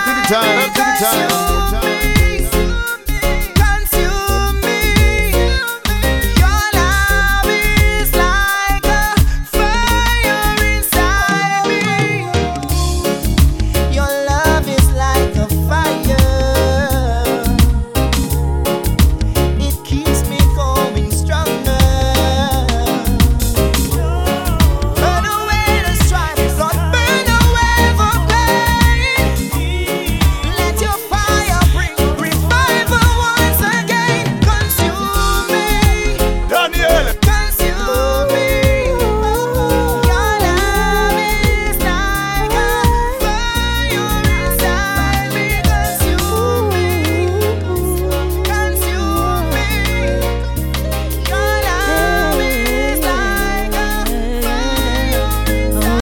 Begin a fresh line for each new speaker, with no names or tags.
Up to the time. To the time.